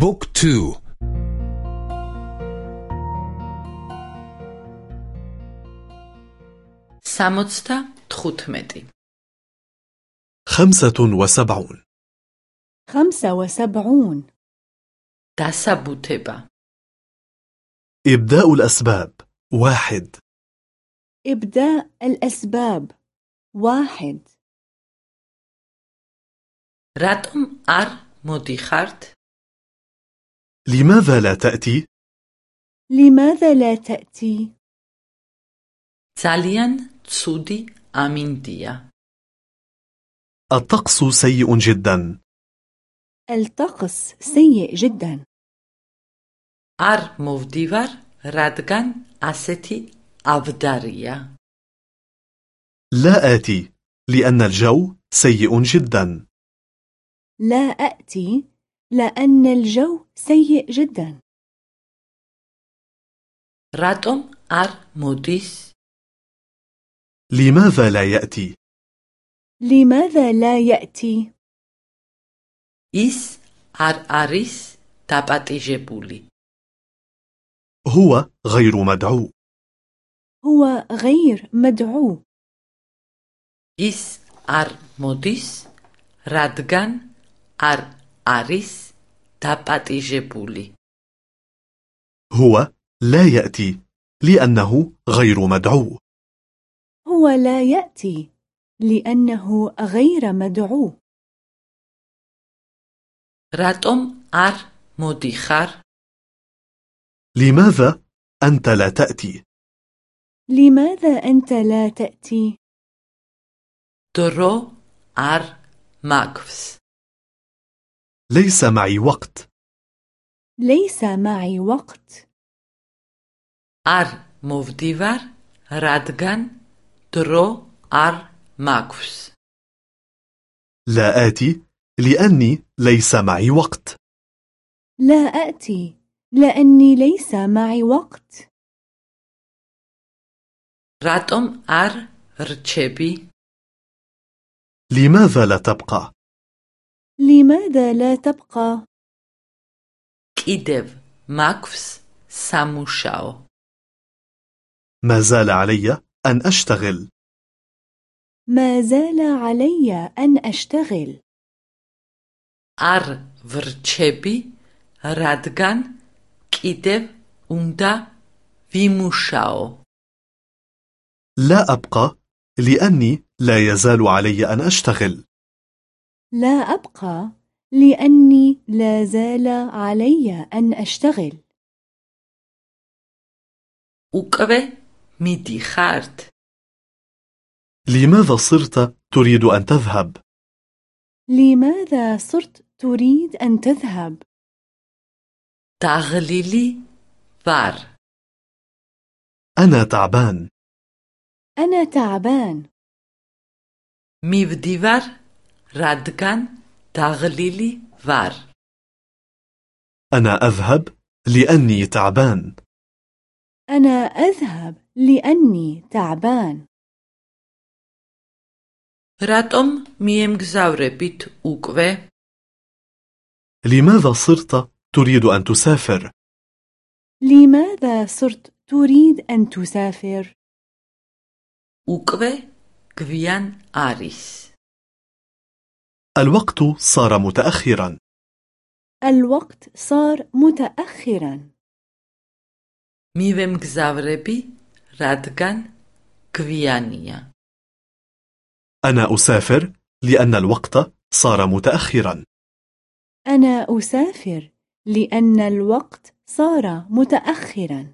بوك تو ساموتستا تخوتمتي خمسة وسبعون. خمسة وسبعون. داسابوتبا إبداء الأسباب. واحد. إبداء الأسباب. واحد. راتم أر موديخارت لماذا لا تأتي؟ لماذا لا تأتي؟ ძალიან ცუდი ამინდია الطقس سيء جدا الطقس سيء جدا არ მოვდივარ რადგან ასეთი ავდარია لا آتي لأن الجو سيء جدا لا أأتي لأن الجو سيء جدا რატომ არ მოდის لماذا لا يأتي؟ لماذا لا يأتي؟ ის არ არის დაპატიჟებული هو غير مدعو هو غير مدعو ის არ მოდის რადგან არ არის დაპატიჟებული هو لا يأتي لأنه غير مدعو هو لا يأتي لأنه غير مدعو რატომ არ მოდიხარ لماذا أنت لا تأتي؟ لماذا أنت لا تأتي؟ დრო არ მაქვს ليس معي وقت ليس معي وقت არ მოვდივარ რადგან დრო არ მაქვს لا آتي لأني ليس معي وقت لا أأتي لأني ليس معي وقت რატომ არ რჩები لماذا لا تبقى؟ لماذا لا تبقى؟ კიდევ მაქვს სამუშაო ما زال علي أن أشتغل ما زال علي أن أشتغل არ ვრჩები რადგან კიდევ უნდა ვიმუშაო لا أبقى لأني لا يزال علي أن أشتغل لا أبقى لأني لا زال علي أن أشتغل. أكبه ميدي خارت لماذا صرت تريد أن تذهب؟ لماذا صرت تريد أن تذهب؟ დაღლილი ვარ أنا تعبان أنا تعبان მივდივარ რადგან დაღლილი ვარ أنا أذهب لأني تعبان أنا أذهب لأني تعبان რატომ მიემგზავრებით უკვე لماذا صرت تريد أن تسافر؟ لماذا صرت تريد أن تسافر؟ უკვე გვიან არის الوقت صار متأخرا الوقت صار متأخرا მივემგზავრები რადგან გვიანია أنا أسافر لأن الوقت صار متأخرا أنا أسافر لأن الوقت صار متأخرا